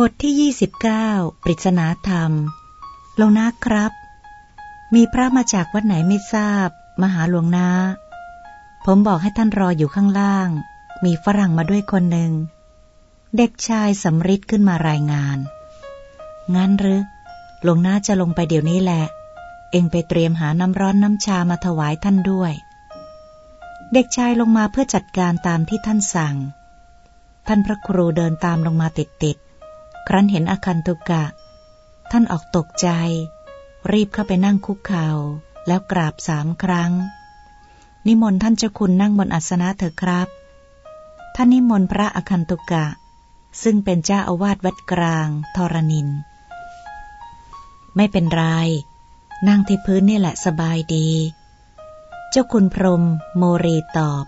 บทที่ 29 ปริศนาธรรมหลวงนาครับ มีพระมาจากวัดไหนไม่ทราบ มาหาหลวงนา ผมบอกให้ท่านรออยู่ข้างล่าง มีฝรั่งมาด้วยคนหนึ่ง เด็กชายสำริดขึ้นมารายงาน งั้นหรือหลวงนาจะลงไปเดี๋ยวนี้แหละ เองไปเตรียมหาน้ำร้อนน้ำชามาถวายท่านด้วย เด็กชายลงมาเพื่อจัดการตามที่ท่านสั่ง ท่านพระครูเดินตามลงมาติด ครั้นเห็นอาคันตุกะ ท่านออกตกใจ รีบเข้าไปนั่งคุกเข่าแล้วกราบสามครั้ง นิมนต์ท่านเจ้าคุณนั่งบนอัสนะเถอะครับ ท่านนิมนต์พระอคันตุกะ ซึ่งเป็นเจ้าอาวาสวัดกลางทรนิน ไม่เป็นไร นั่งที่พื้นนี่แหละสบายดี เจ้าคุณพรมโมรีตอบ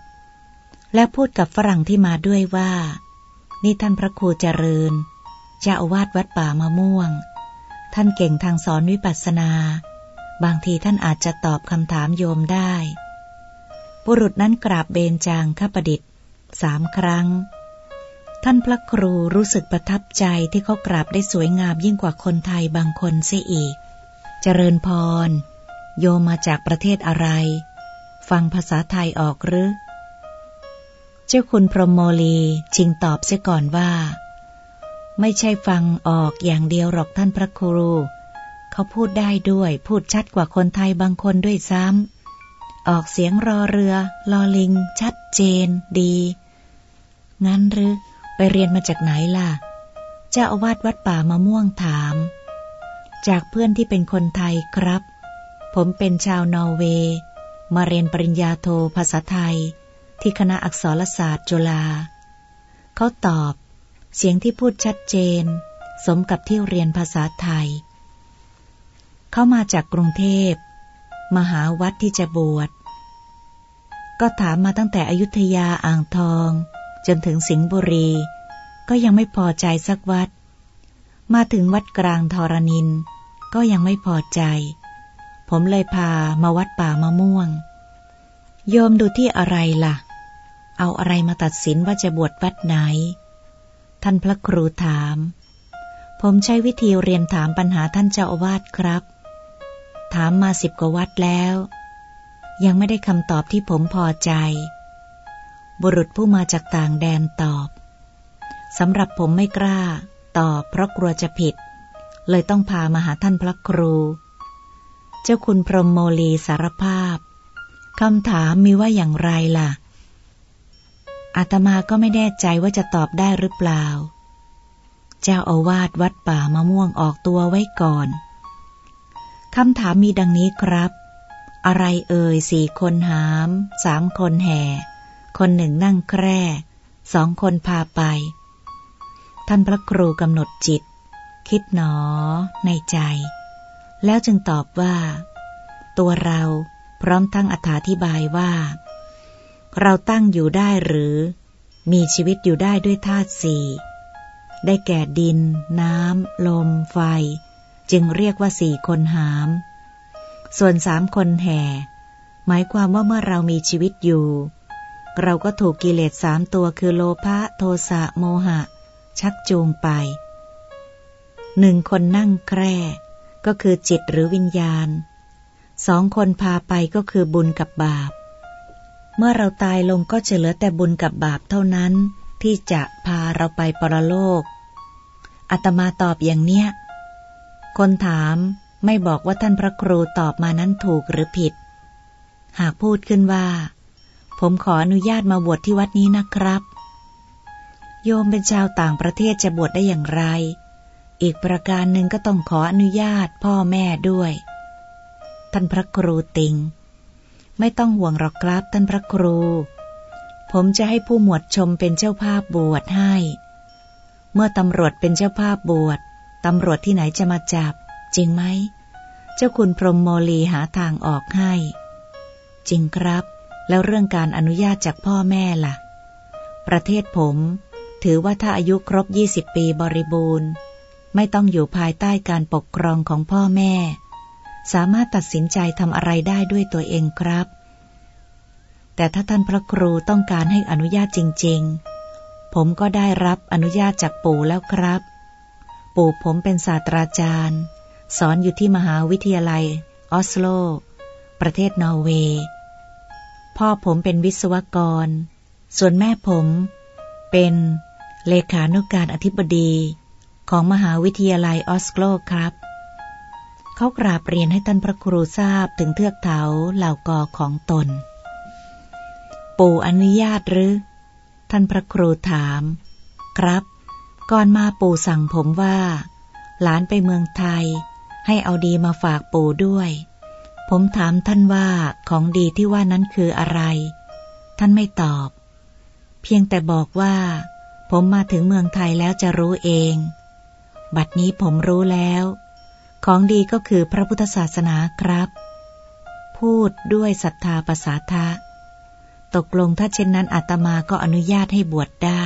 และพูดกับฝรั่งที่มาด้วยว่า นี่ท่านพระครูเจริญ เจ้าอาวาสวัดป่ามะม่วง ท่านเก่งทางสอนวิปัสสนา บางทีท่านอาจจะตอบคำถามโยมได้ บุรุษนั้นกราบเบญจางข้าประดิษฐ์สามครั้ง ท่านพระครูรู้สึกประทับใจที่เขากราบได้สวยงามยิ่งกว่าคนไทยบางคนเสียอีก เจริญพร โยมมาจากประเทศอะไร ฟังภาษาไทยออกหรือ เจ้าคุณพรหมโมลีชิงตอบเสียก่อนว่า ไม่ใช่ฟังออกอย่างเดียวหรอกท่านพระครู เขาพูดได้ด้วย พูดชัดกว่าคนไทยบางคนด้วยซ้ำ ออกเสียงรอเรือ ลอลิง ชัดเจน ดี งั้นหรือ ไปเรียนมาจากไหนล่ะ เจ้าอาวาสวัดป่ามะม่วงถาม จากเพื่อนที่เป็นคนไทยครับ ผมเป็นชาวนอร์เวย์ มาเรียนปริญญาโทภาษาไทย ที่คณะอักษรศาสตร์จุฬาเขาตอบ เสียงที่พูดชัดเจน สมกับที่เรียนภาษาไทย เขามาจากกรุงเทพ มหาวัดที่จะบวช ก็ถามมาตั้งแต่อยุธยาอ่างทอง จนถึงสิงห์บุรี ก็ยังไม่พอใจสักวัด มาถึงวัดกลางทรนิน ก็ยังไม่พอใจ ผมเลยพามาวัดป่ามะม่วง โยมดูที่อะไรล่ะ เอาอะไรมาตัดสินว่าจะบวชวัดไหน ท่านพระครูถาม ผมใช้วิธีเรียนถามปัญหาท่านเจ้าอาวาสครับ ถามมาสิบกว่าวัดแล้ว ยังไม่ได้คำตอบที่ผมพอใจ บุรุษผู้มาจากต่างแดนตอบสำหรับผมไม่กล้า ตอบเพราะกลัวจะผิด เลยต้องพามาหาท่านพระครู เจ้าคุณพรหมโมลีสารภาพคำถามมีว่าอย่างไรล่ะ อาตมาก็ไม่แน่ใจว่าจะตอบได้หรือเปล่า เจ้าอาวาสวัดป่ามะม่วงออกตัวไว้ก่อนคำถามมีดังนี้ครับ อะไรเอ่ยสี่คนหาม สามคนแห่ คนหนึ่งนั่งแคร่สองคนพาไป ท่านพระครูกำหนดจิต คิดหนอ ในใจ แล้วจึงตอบว่า ตัวเราพร้อมทั้งอธิบายว่า เราตั้งอยู่ได้หรือ มีชีวิตอยู่ได้ด้วยธาตุสี่ได้แก่ดิน น้ำ ลม ไฟ จึงเรียกว่าสี่คนหาม ส่วนสามคนแห่ หมายความว่าเมื่อเรามีชีวิตอยู่ เราก็ถูกกิเลสสามตัวคือโลภะโทสะโมหะ ชักจูงไปหนึ่งคนนั่งแคร่ ก็คือจิตหรือวิญญาณสองคนพาไปก็คือบุญกับบาป เมื่อเราตายลงก็จะเหลือแต่บุญกับบาปเท่านั้น ที่จะพาเราไปปรโลกอาตมาตอบอย่างเนี้ย คนถามไม่บอกว่าท่านพระครูตอบมานั้นถูกหรือผิด หากพูดขึ้นว่า ผมขออนุญาตมาบวชที่วัดนี้นะครับ โยมเป็นชาวต่างประเทศจะบวชได้อย่างไร อีกประการหนึ่งก็ต้องขออนุญาตพ่อแม่ด้วย ท่านพระครูติง ไม่ต้องห่วงหรอกครับท่านพระครู ผมจะให้ผู้หมวดชมเป็นเจ้าภาพบวชให้ เมื่อตำรวจเป็นเจ้าภาพบวชตำรวจที่ไหนจะมาจับ จริงไหม เจ้าคุณพรหมโมลีหาทางออกให้ จริงครับ แล้วเรื่องการอนุญาตจากพ่อแม่ละ่ะ ประเทศผม ถือว่าถ้าอายุครบ 20 ปีบริบูรณ์ ไม่ต้องอยู่ภายใต้การปกครองของพ่อแม่ สามารถตัดสินใจทำอะไรได้ด้วยตัวเองครับ แต่ถ้าท่านพระครูต้องการให้อนุญาตจริง ๆ ผมก็ได้รับอนุญาตจากปู่แล้วครับ ปู่ผมเป็นศาสตราจารย์ สอนอยู่ที่มหาวิทยาลัย ออสโล ประเทศนอร์เวย์พ่อผมเป็นวิศวกร ส่วนแม่ผมเป็นเลขานุการอธิบดีของมหาวิทยาลัยออสโลครับ เขากราบเรียนให้ท่านพระครูทราบถึงเทือกเขาเหล่ากอของตน ปู่อนุญาตหรือ ท่านพระครูถาม ครับ ก่อนมาปู่สั่งผมว่า หลานไปเมืองไทย ให้เอาดีมาฝากปู่ด้วย ผมถามท่านว่าของดีที่ว่านั้นคืออะไร ท่านไม่ตอบ เพียงแต่บอกว่า ผมมาถึงเมืองไทยแล้วจะรู้เอง บัดนี้ผมรู้แล้ว ของดีก็คือพระพุทธศาสนาครับ พูดด้วยศรัทธาประสาทะ ตกลงถ้าเช่นนั้นอาตมาก็อนุญาตให้บวชได้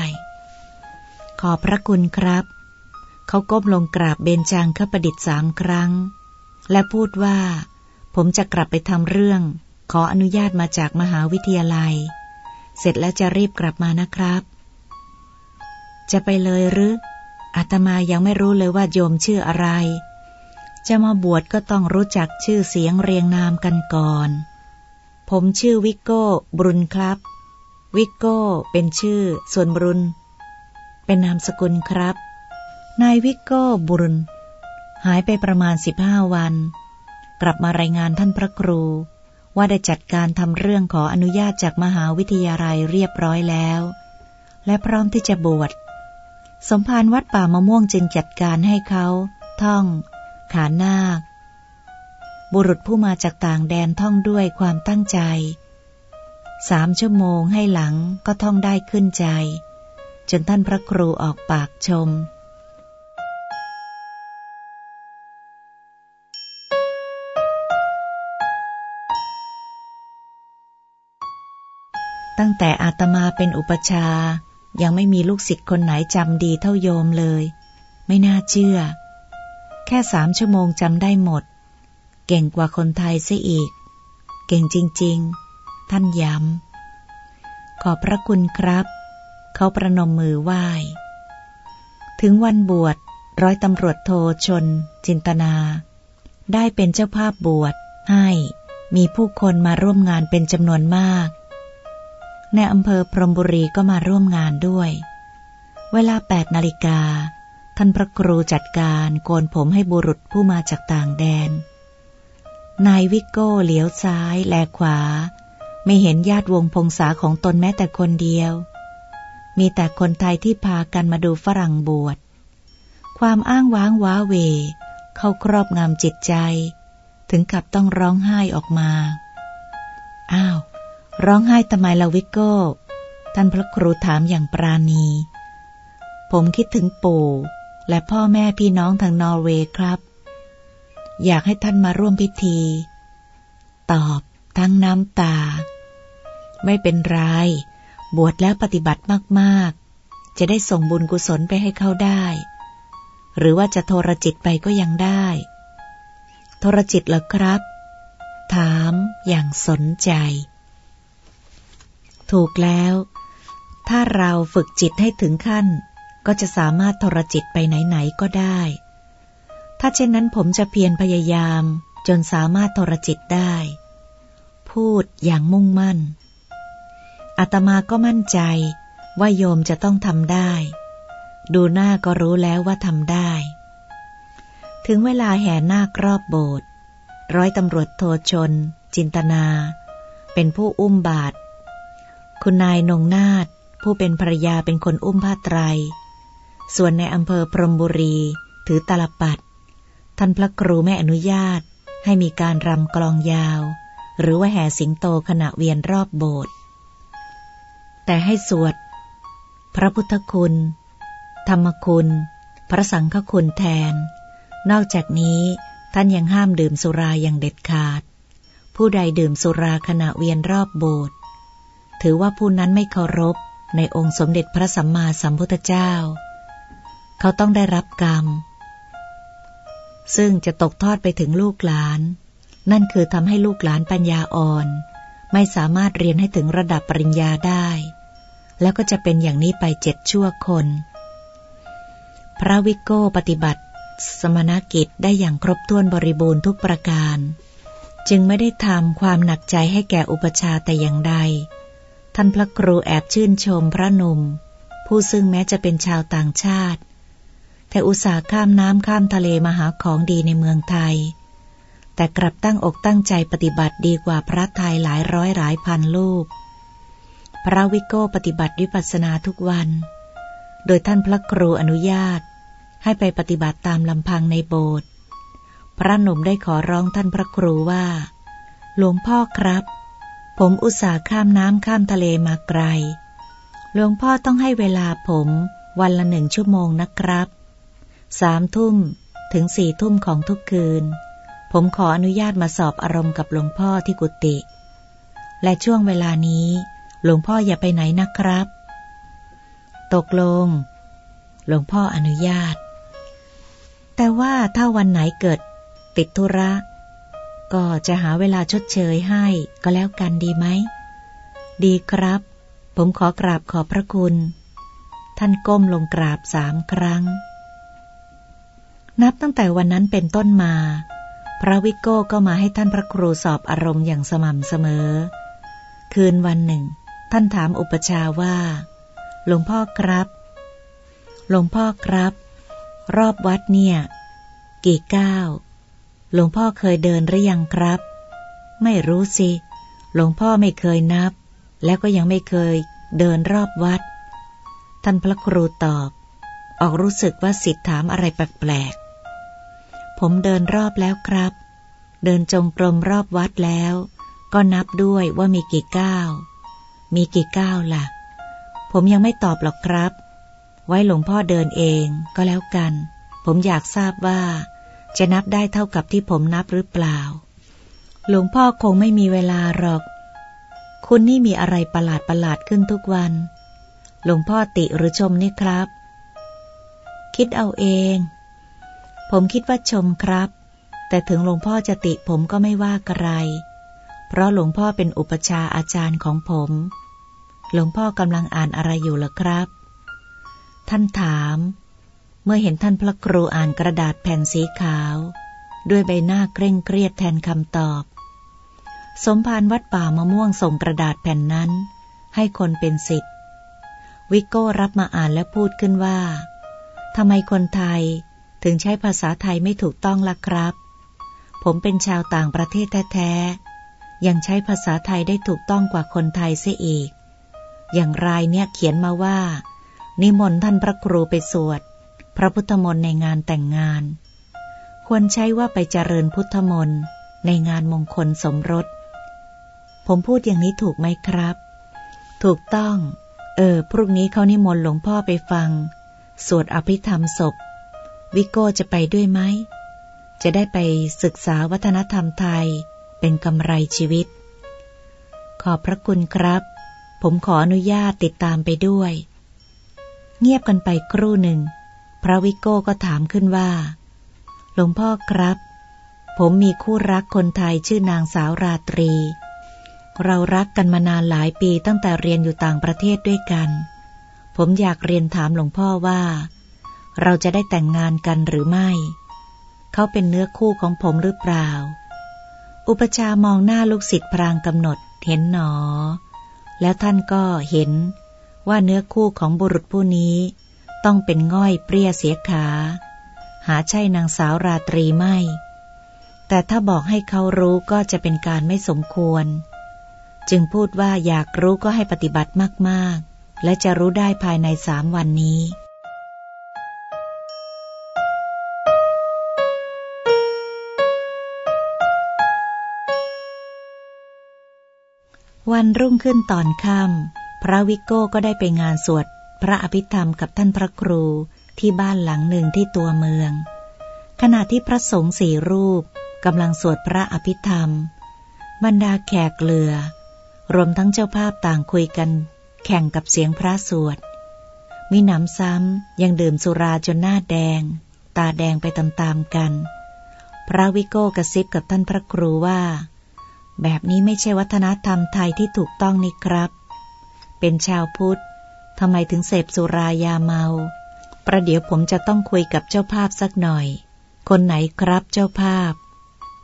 ขอบพระคุณครับ เขาก้มลงกราบเบญจางคประดิษฐ์สามครั้ง และพูดว่า ผมจะกลับไปทำเรื่อง ขออนุญาตมาจากมหาวิทยาลัย เสร็จแล้วจะรีบกลับมานะครับ จะไปเลยหรืออาตมายังไม่รู้เลยว่าโยมชื่ออะไร จะมาบวชก็ต้องรู้จักชื่อเสียงเรียงนามกันก่อน ผมชื่อวิกโก้บรุนครับ วิกโก้เป็นชื่อ ส่วนบรุน เป็นนามสกุลครับ นายวิกโก้บรุน หายไปประมาณสิบห้าวัน กลับมารายงานท่านพระครู ว่าได้จัดการทำเรื่องขออนุญาตจากมหาวิทยาลัยเรียบร้อยแล้ว และพร้อมที่จะบวช สมภารวัดป่ามะม่วงจึงจัดการให้เขาท่อง ขานาค บุรุษผู้มาจากต่างแดนท่องด้วยความตั้งใจ สามชั่วโมงให้หลังก็ท่องได้ขึ้นใจ จนท่านพระครูออกปากชมตั้งแต่อาตมาเป็นอุปชา ยังไม่มีลูกศิษย์คนไหนจำดีเท่าโยมเลย ไม่น่าเชื่อ แค่สามชั่วโมงจำได้หมด เก่งกว่าคนไทยซะอีก เก่งจริง ๆ ท่านย้ำ ขอบพระคุณครับ เขาประนมมือไหว้ ถึงวันบวชร้อยตำรวจโทชน จินตนา ได้เป็นเจ้าภาพบวชให้มีผู้คนมาร่วมงานเป็นจำนวนมาก ในอำเภอพรมบุรีก็มาร่วมงานด้วย เวลาแปดนาฬิกา ท่านพระครูจัดการโกนผมให้บุรุษผู้มาจากต่างแดน นายวิกโก้เหลียวซ้ายแลขวา ไม่เห็นญาติวงพงษาของตนแม้แต่คนเดียว มีแต่คนไทยที่พากันมาดูฝรั่งบวช ความอ้างว้างว้าเว เข้าครอบงำจิตใจ ถึงกับต้องร้องไห้ออกมา อ้าว ร้องไห้ทำไมลาวิโก้ ท่านพระครูถามอย่างปราณี ผมคิดถึงปู่ และพ่อแม่พี่น้องทางนอร์เวย์ครับ อยากให้ท่านมาร่วมพิธี ตอบทั้งน้ำตา ไม่เป็นไร บวชแล้วปฏิบัติมากๆ จะได้ส่งบุญกุศลไปให้เขาได้ หรือว่าจะโทรจิตไปก็ยังได้ โทรจิตเหรอครับ ถามอย่างสนใจ ถูกแล้ว ถ้าเราฝึกจิตให้ถึงขั้น ก็จะสามารถทรจิตไปไหนๆก็ได้ ถ้าเช่นนั้นผมจะเพียรพยายาม จนสามารถทรจิตได้ พูดอย่างมุ่งมั่น อาตมาก็มั่นใจว่าโยมจะต้องทำได้ ดูหน้าก็รู้แล้วว่าทำได้ ถึงเวลาแห่นาครอบโบสถ์ร้อยตำรวจโทชน จินตนา เป็นผู้อุ้มบาท คุณนายนงนาฏผู้เป็นภรยาเป็นคนอุ้มผ้าไตร ส่วนในอำเภอพรมบุรี ถือตลปัด ท่านพระครูไม่อนุญาตให้มีการรำกลองยาว หรือว่าแห่สิงโตขณะเวียนรอบโบสถ์แต่ให้สวด พระพุทธคุณ ธรรมคุณ พระสังฆคุณแทน นอกจากนี้ท่านยังห้ามดื่มสุราอย่างเด็ดขาด ผู้ใดดื่มสุราขณะเวียนรอบโบสถ์ถือว่าผู้นั้นไม่เคารพในองค์สมเด็จพระสัมมาสัมพุทธเจ้า เขาต้องได้รับกรรม ซึ่งจะตกทอดไปถึงลูกหลาน นั่นคือทำให้ลูกหลานปัญญาอ่อน ไม่สามารถเรียนให้ถึงระดับปริญญาได้ แล้วก็จะเป็นอย่างนี้ไปเจ็ดชั่วคน พระวิโก้ปฏิบัติ สมณกิจได้อย่างครบถ้วนบริบูรณ์ทุกประการ จึงไม่ได้ทำความหนักใจให้แก่อุปชาแต่อย่างใด ท่านพระครูแอบชื่นชมพระนุ่มผู้ซึ่งแม้จะเป็นชาวต่างชาติ แต่อุตส่าห์ข้ามน้ำข้ามทะเลมาหาของดีในเมืองไทย แต่กลับตั้งอกตั้งใจปฏิบัติดีกว่าพระไทยหลายร้อยหลายพันลูก พระวิโก้ปฏิบัติวิปัสสนาทุกวัน โดยท่านพระครูอนุญาต ให้ไปปฏิบัติตามลำพังในโบสถ์ พระหนุ่มได้ขอร้องท่านพระครูว่า หลวงพ่อครับ ผมอุตส่าห์ข้ามน้ำข้ามทะเลมาไกล หลวงพ่อต้องให้เวลาผมวันละหนึ่งชั่วโมงนะครับ สามทุ่มถึงสี่ทุ่มของทุกคืน ผมขออนุญาตมาสอบอารมณ์กับหลวงพ่อที่กุฏิและช่วงเวลานี้ หลวงพ่ออย่าไปไหนนะครับ ตกลง หลวงพ่ออนุญาต แต่ว่าถ้าวันไหนเกิด ติดธุระ ก็จะหาเวลาชดเชยให้ก็แล้วกันดีไหม ดีครับ ผมขอกราบขอบพระคุณ ท่านก้มลงกราบสามครั้ง นับตั้งแต่วันนั้นเป็นต้นมา พระวิโก้ก็มาให้ท่านพระครูสอบอารมณ์อย่างสม่ำเสมอ คืนวันหนึ่ง ท่านถามอุปชาว่า หลวงพ่อครับ หลวงพ่อครับ รอบวัดเนี่ย กี่ก้าว หลวงพ่อเคยเดินหรือยังครับ ไม่รู้สิ หลวงพ่อไม่เคยนับ แล้วก็ยังไม่เคยเดินรอบวัด ท่านพระครูตอบ ออกรู้สึกว่าสิทธิ์ถามอะไรแปลก ผมเดินรอบแล้วครับ เดินจงกรมรอบวัดแล้ว ก็นับด้วยว่ามีกี่ก้าว มีกี่ก้าวล่ะ ผมยังไม่ตอบหรอกครับ ไว้หลวงพ่อเดินเองก็แล้วกัน ผมอยากทราบว่า จะนับได้เท่ากับที่ผมนับหรือเปล่า หลวงพ่อคงไม่มีเวลาหรอก คุณนี่มีอะไรประหลาดประหลาดขึ้นทุกวัน หลวงพ่อติหรือชมนี่ครับ คิดเอาเอง ผมคิดว่าชมครับ แต่ถึงหลวงพ่อจะติผมก็ไม่ว่าอะไร เพราะหลวงพ่อเป็นอุปชาอาจารย์ของผม หลวงพ่อกำลังอ่านอะไรอยู่ล่ะครับ ท่านถาม เมื่อเห็นท่านพระครูอ่านกระดาษแผ่นสีขาว ด้วยใบหน้าเคร่งเครียดแทนคำตอบ สมภารวัดป่ามะม่วงส่งกระดาษแผ่นนั้น ให้คนเป็นสิทธิ์วิโก้รับมาอ่านและพูดขึ้นว่าทำไมคนไทย ถึงใช้ภาษาไทยไม่ถูกต้องล่ะครับ ผมเป็นชาวต่างประเทศแท้ๆ ยังใช้ภาษาไทยได้ถูกต้องกว่าคนไทยเสียอีก อย่างรายเนี่ยเขียนมาว่า นิมนต์ท่านพระครูไปสวด พระพุทธมนต์ในงานแต่งงาน ควรใช้ว่าไปเจริญพุทธมนต์ในงานมงคลสมรส ผมพูดอย่างนี้ถูกไหมครับ ถูกต้อง เออ พรุ่งนี้เขานิมนต์หลวงพ่อไปฟัง สวดอภิธรรมศพ วิโก้จะไปด้วยไหม จะได้ไปศึกษาวัฒนธรรมไทยเป็นกำไรชีวิต ขอบพระคุณครับ ผมขออนุญาตติดตามไปด้วย เงียบกันไปครู่หนึ่ง พระวิโก้ก็ถามขึ้นว่า หลวงพ่อครับ ผมมีคู่รักคนไทยชื่อนางสาวราตรี เรารักกันมานานหลายปีตั้งแต่เรียนอยู่ต่างประเทศด้วยกัน ผมอยากเรียนถามหลวงพ่อว่า เราจะได้แต่งงานกันหรือไม่ เขาเป็นเนื้อคู่ของผมหรือเปล่า อุปชามองหน้าลูกศิษย์พรางกำหนดเห็นหนอ แล้วท่านก็เห็นว่าเนื้อคู่ของบุรุษผู้นี้ ต้องเป็นง่อยเปรี้ยเสียขา หาใช่นางสาวราตรีไม่ แต่ถ้าบอกให้เขารู้ก็จะเป็นการไม่สมควร จึงพูดว่าอยากรู้ก็ให้ปฏิบัติมากๆ และจะรู้ได้ภายในสามวันนี้ วันรุ่งขึ้นตอนค่ำพระวิโก้ก็ได้ไปงานสวด พระอภิธรรมกับท่านพระครูที่บ้านหลังหนึ่งที่ตัวเมือง ขณะที่พระสงฆ์สี่รูปกำลังสวดพระอภิธรรม บรรดาแขกเรือ รวมทั้งเจ้าภาพต่างคุยกัน แข่งกับเสียงพระสวด มีหนำซ้ำยังดื่มสุราจนหน้าแดง ตาแดงไปตามๆกัน พระวิโก้กระซิบกับท่านพระครูว่า แบบนี้ไม่ใช่วัฒนธรรมไทยที่ถูกต้องนี่ครับ เป็นชาวพุทธทำไมถึงเสพสุรายาเมา ประเดี๋ยวผมจะต้องคุยกับเจ้าภาพสักหน่อย คนไหนครับเจ้าภาพ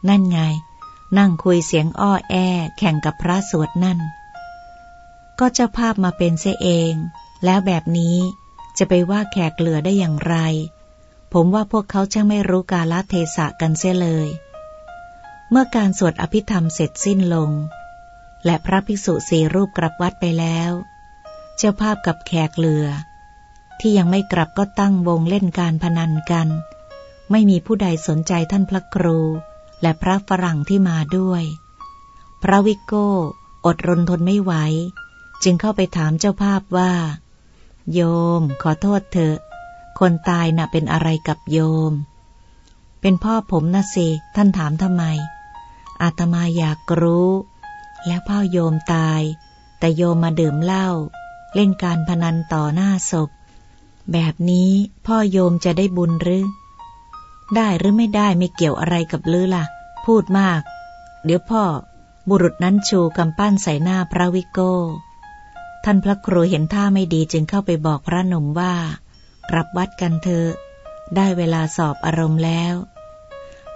นั่นไง นั่งคุยเสียงอ้อแอแข่งกับพระสวดนั่น ก็เจ้าภาพมาเป็นเสเอง แล้วแบบนี้จะไปว่าแขกเหลือได้อย่างไร ผมว่าพวกเขาช่างไม่รู้กาลเทศะกันเสียเลย เมื่อการสวดอภิธรรมเสร็จสิ้นลง และพระภิกษุสี่รูปกลับวัดไปแล้ว เจ้าภาพกับแขกเหลือ ที่ยังไม่กลับก็ตั้งวงเล่นการพนันกัน ไม่มีผู้ใดสนใจท่านพระครู และพระฝรั่งที่มาด้วย พระวิโก้อดรนทนไม่ไหว จึงเข้าไปถามเจ้าภาพว่า โยมขอโทษเถอะ คนตายน่ะเป็นอะไรกับโยม เป็นพ่อผมนะสิ ท่านถามทำไม อาตมาอยากรู้ แล้วพ่อโยมตาย แต่โยมมาดื่มเหล้าเล่นการพนันต่อหน้าศพ แบบนี้พ่อโยมจะได้บุญหรือ ได้หรือไม่ได้ไม่เกี่ยวอะไรกับลือล่ะ พูดมาก เดี๋ยวพ่อ บุรุษนั้นชูกำปั้นใส่หน้าพระวิโก้ ท่านพระครูเห็นท่าไม่ดีจึงเข้าไปบอกพระหนุ่มว่า กลับวัดกันเถอะได้เวลาสอบอารมณ์แล้ว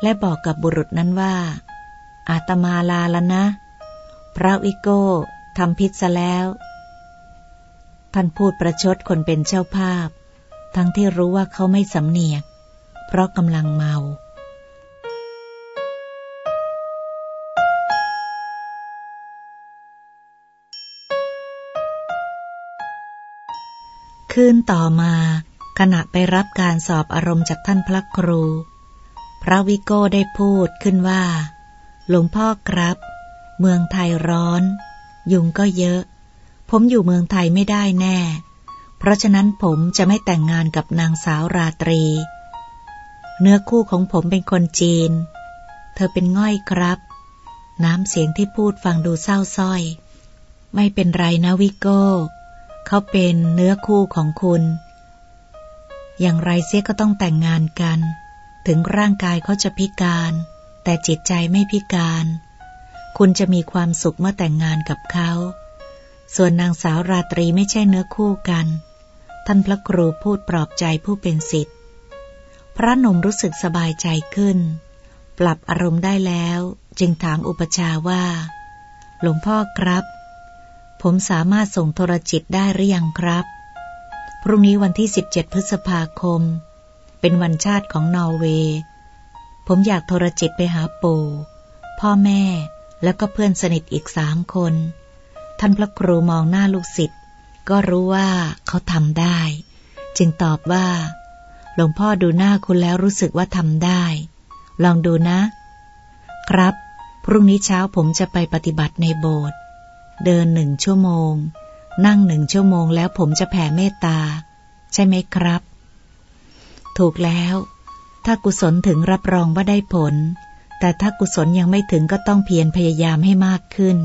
และบอกกับบุรุษนั้นว่า อาตมาลาแล้วนะ พระวิโก้ทำพิษซะแล้ว ท่านพูดประชดคนเป็นเจ้าภาพ ทั้งที่รู้ว่าเขาไม่สำเนียก เพราะกำลังเมาคืนต่อมาขณะไปรับการสอบอารมณ์จากท่านพระครู พระวิโก้ได้พูดขึ้นว่า หลวงพ่อครับ เมืองไทยร้อน ยุงก็เยอะ ผมอยู่เมืองไทยไม่ได้แน่ เพราะฉะนั้นผมจะไม่แต่งงานกับนางสาวราตรี เนื้อคู่ของผมเป็นคนจีน เธอเป็นง่อยครับ น้ำเสียงที่พูดฟังดูเศร้าส้อย ไม่เป็นไรนะวิโก้ เขาเป็นเนื้อคู่ของคุณ อย่างไรเสียก็ต้องแต่งงานกัน ถึงร่างกายเขาจะพิการ แต่จิตใจไม่พิการ คุณจะมีความสุขเมื่อแต่งงานกับเขา ส่วนนางสาวราตรีไม่ใช่เนื้อคู่กัน ท่านพระครูพูดปลอบใจผู้เป็นสิทธิ์ พระนมรู้สึกสบายใจขึ้น ปรับอารมณ์ได้แล้ว จึงถามอุปชาว่า หลวงพ่อครับ ผมสามารถส่งโทรจิตได้หรือยังครับ พรุ่งนี้วันที่ 17 พฤษภาคม เป็นวันชาติของนอร์เวย์ ผมอยากโทรจิตไปหาปู่พ่อแม่แล้วก็เพื่อนสนิทอีกสามคน ท่านพระครูมองหน้าลูกศิษย์ก็รู้ว่าเขาทำได้ จึงตอบว่า หลวงพ่อดูหน้าคุณแล้วรู้สึกว่าทำได้ ลองดูนะ ครับ พรุ่งนี้เช้าผมจะไปปฏิบัติในโบสถ์เดินหนึ่งชั่วโมง นั่งหนึ่งชั่วโมงแล้วผมจะแผ่เมตตา ใช่ไหมครับ ถูกแล้ว ถ้ากุศลถึงรับรองว่าได้ผล แต่ถ้ากุศลยังไม่ถึงก็ต้องเพียรพยายามให้มากขึ้น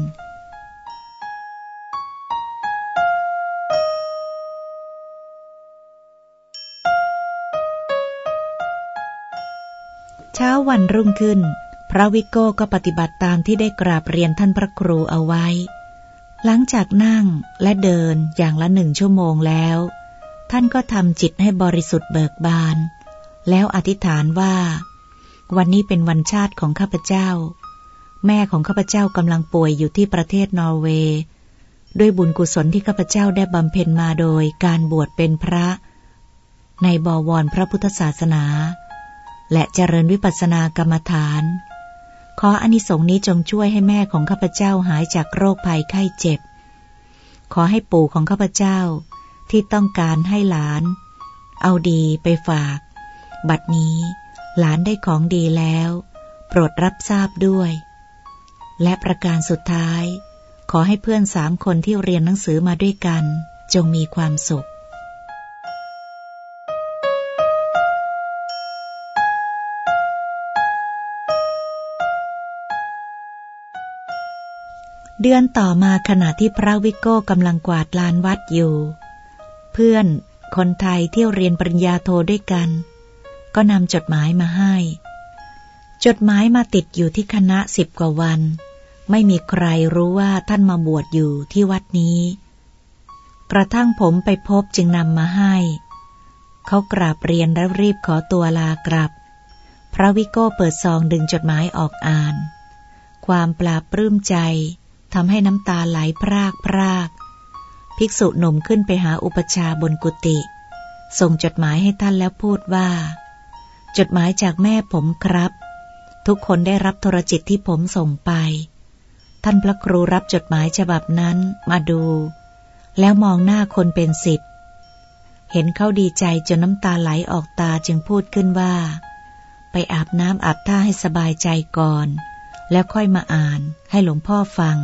เช้าวันรุ่งขึ้น พระวิโก้ก็ปฏิบัติตามที่ได้กราบเรียนท่านพระครูเอาไว้ หลังจากนั่งและเดินอย่างละหนึ่งชั่วโมงแล้ว ท่านก็ทำจิตให้บริสุทธิ์เบิกบาน แล้วอธิษฐานว่า วันนี้เป็นวันชาติของข้าพเจ้า แม่ของข้าพเจ้ากำลังป่วยอยู่ที่ประเทศนอร์เวย์ด้วยบุญกุศลที่ข้าพเจ้าได้บำเพ็ญมาโดยการบวชเป็นพระ ในบวรพระพุทธศาสนา และเจริญวิปัสสนากรรมฐาน ขออนิสงส์นี้จงช่วยให้แม่ของข้าพเจ้าหายจากโรคภัยไข้เจ็บ ขอให้ปู่ของข้าพเจ้าที่ต้องการให้หลาน เอาดีไปฝาก บัดนี้หลานได้ของดีแล้ว โปรดรับทราบด้วย และประการสุดท้าย ขอให้เพื่อนสามคนที่เรียนหนังสือมาด้วยกัน จงมีความสุข เดือนต่อมาขณะที่พระวิโก้กำลังกวาดลานวัดอยู่ เพื่อนคนไทยที่เรียนปริญญาโทด้วยกัน ก็นำจดหมายมาให้ จดหมายมาติดอยู่ที่คณะสิบกว่าวัน ไม่มีใครรู้ว่าท่านมาบวชอยู่ที่วัดนี้ กระทั่งผมไปพบจึงนำมาให้ เขากราบเรียนและรีบขอตัวลากลับ พระวิโก้เปิดซองดึงจดหมายออกอ่าน ความปลาปลื้มใจทำให้น้ำตาไหลพรากพราก ภิกษุหนุ่มขึ้นไปหาอุปชาบนกุฏิส่งจดหมายให้ท่านแล้วพูดว่า จดหมายจากแม่ผมครับ ทุกคนได้รับโทรจิตที่ผมส่งไป ท่านพระครูรับจดหมายฉบับนั้นมาดู แล้วมองหน้าคนเป็นสิทธิ์เห็นเขาดีใจจนน้ำตาไหลออกตาจึงพูดขึ้นว่า ไปอาบน้ำอาบท่าให้สบายใจก่อน แล้วค่อยมาอ่านให้หลวงพ่อฟัง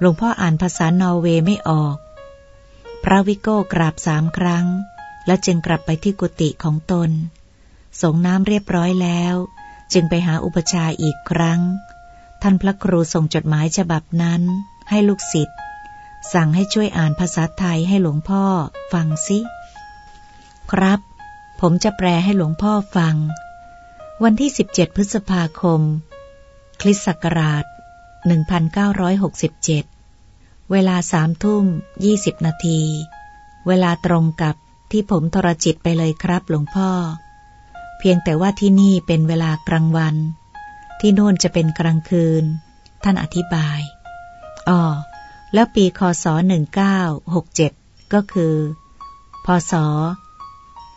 หลวงพ่ออ่านภาษานอร์เวย์ไม่ออก พระวิโก้กราบสามครั้ง แล้วจึงกลับไปที่กุฏิของตน สงน้ำเรียบร้อยแล้ว จึงไปหาอุปชาอีกครั้ง ท่านพระครูส่งจดหมายฉบับนั้น ให้ลูกศิษย์สั่งให้ช่วยอ่านภาษาไทยให้หลวงพ่อฟังสิ ครับ ผมจะแปลให้หลวงพ่อฟัง วันที่ 17 พฤษภาคม คริสต์ศักราช 1967 เวลาสามทุ่ม 20 นาที เวลาตรงกับที่ผมทรจิตไปเลยครับหลวงพ่อ เพียงแต่ว่าที่นี่เป็นเวลากลางวัน ที่โน่นจะเป็นกลางคืน ท่านอธิบายอ๋อแล้วปีคศ 1967 ก็คือ พศ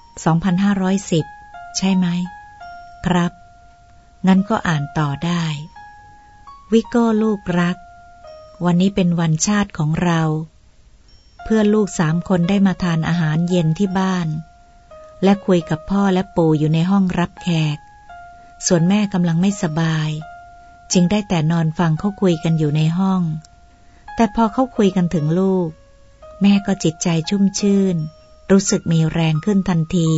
2510 ใช่ไหม ครับ งั้นก็อ่านต่อได้ วิโก้ลูกรัก วันนี้เป็นวันชาติของเรา เพื่อลูกสามคนได้มาทานอาหารเย็นที่บ้าน และคุยกับพ่อและปู่อยู่ในห้องรับแขก ส่วนแม่กำลังไม่สบาย จึงได้แต่นอนฟังเขาคุยกันอยู่ในห้อง แต่พอเขาคุยกันถึงลูก แม่ก็จิตใจชุ่มชื่น รู้สึกมีแรงขึ้นทันที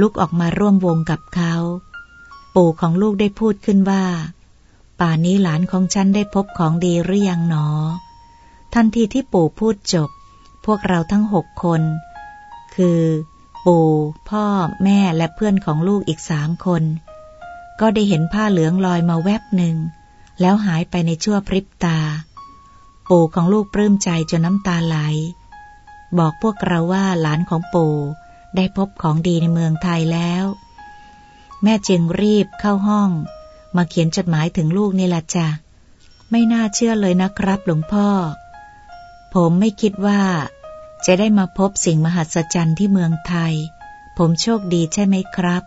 ลุกออกมาร่วมวงกับเขา ปู่ของลูกได้พูดขึ้นว่า ป่านี้หลานของฉันได้พบของดีหรือยังหนอ ทันทีที่ปู่พูดจบ พวกเราทั้งหกคน คือ ปู่ พ่อ แม่และเพื่อนของลูกอีกสามคน ก็ได้เห็นผ้าเหลืองลอยมาแวบหนึ่ง แล้วหายไปในชั่วพริบตา ปู่ของลูกปลื้มใจจนน้ำตาไหล บอกพวกเราว่าหลานของปู่ได้พบของดีในเมืองไทยแล้ว แม่จึงรีบเข้าห้อง มาเขียนจดหมายถึงลูกนี่ละจ้ะไม่น่าเชื่อเลยนะครับหลวงพ่อ ผมไม่คิดว่า จะได้มาพบสิ่งมหัศจรรย์ที่เมืองไทย ผมโชคดีใช่ไหมครับ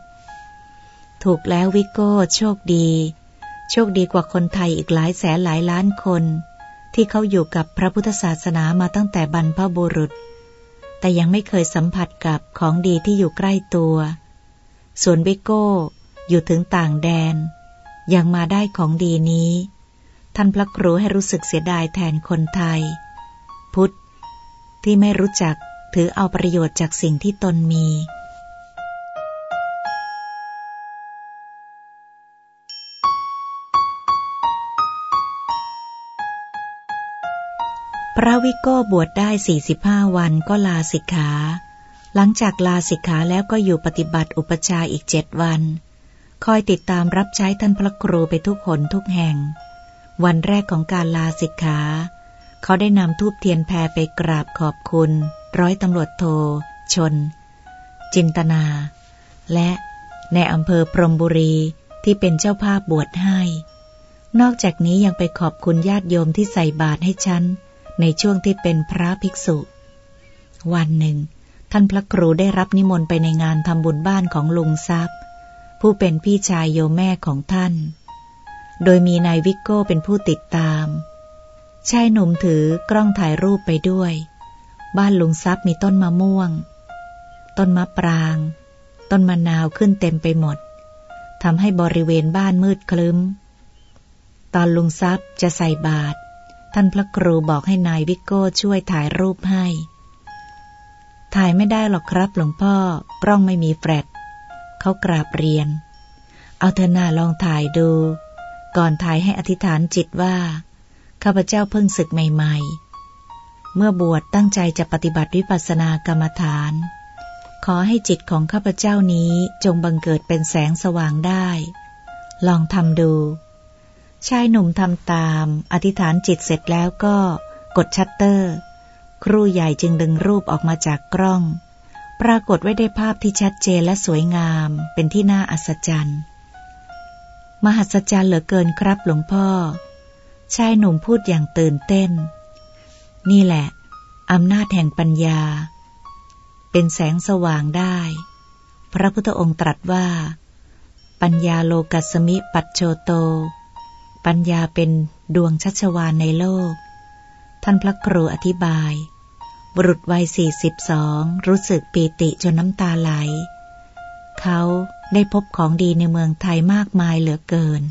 ถูกแล้ววิโก้โชคดี โชคดีกว่าคนไทยอีกหลายแสนหลายล้านคน ที่เขาอยู่กับพระพุทธศาสนามาตั้งแต่บรรพบุรุษ แต่ยังไม่เคยสัมผัสกับของดีที่อยู่ใกล้ตัว ส่วนวิโก้อยู่ถึงต่างแดน ยังมาได้ของดีนี้ ท่านพระครูให้รู้สึกเสียดายแทนคนไทย พุทธ ที่ไม่รู้จักถือเอาประโยชน์จากสิ่งที่ตนมี พระวิโก้บวชได้ 45 วันก็ลาสิกขา หลังจากลาสิกขาแล้วก็อยู่ปฏิบัติอุปชาอีกเจ็ดวัน คอยติดตามรับใช้ท่านพระครูไปทุกหนทุกแห่ง วันแรกของการลาสิกขา เขาได้นำทูบเทียนแพรไปกราบขอบคุณ ร้อยตำรวจโท ชน จินตนา และในอำเภอพรมบุรีที่เป็นเจ้าภาพบวชให้ นอกจากนี้ยังไปขอบคุณญาติโยมที่ใส่บาตรให้ฉัน ในช่วงที่เป็นพระภิกษุ วันหนึ่ง ท่านพระครูได้รับนิมนต์ไปในงานทำบุญบ้านของลุงทรัพย์ ผู้เป็นพี่ชายโยแม่ของท่าน โดยมีนายวิกโก้เป็นผู้ติดตาม ชายหนุ่มถือกล้องถ่ายรูปไปด้วย บ้านลุงทรัพย์มีต้นมะม่วง ต้นมะปราง ต้นมะนาวขึ้นเต็มไปหมดทำให้บริเวณบ้านมืดคลึ้ม ตอนลุงทรัพย์จะใส่บาตรท่านพระครูบอกให้นายวิโก้ช่วยถ่ายรูปให้ ถ่ายไม่ได้หรอกครับหลวงพ่อกล้องไม่มีแฟลชเขากราบเรียน เอาเธอหน้าลองถ่ายดู ก่อนถ่ายให้อธิษฐานจิตว่า ข้าพเจ้าเพิ่งศึกใหม่ ๆ เมื่อบวชตั้งใจจะปฏิบัติวิปัสสนากรรมฐาน ขอให้จิตของข้าพเจ้านี้จงบังเกิดเป็นแสงสว่างได้ ลองทำดู ชายหนุ่มทำตาม อธิษฐานจิตเสร็จแล้วก็กดชัตเตอร์ ครูใหญ่จึงดึงรูปออกมาจากกล้อง ปรากฏไว้ได้ภาพที่ชัดเจนและสวยงามเป็นที่น่าอัศจรรย์ มหัศจรรย์เหลือเกินครับหลวงพ่อ ชายหนุ่มพูดอย่างตื่นเต้น นี่แหละอำนาจแห่งปัญญา เป็นแสงสว่างได้ พระพุทธองค์ตรัสว่า ปัญญาโลกัสมิปัจโชโต ปัญญาเป็นดวงชัชวานในโลก ท่านพระครูอธิบาย บุรุษวัยสี่สิบสองรู้สึกปีติจนน้ำตาไหล เขาได้พบของดีในเมืองไทยมากมายเหลือเกิน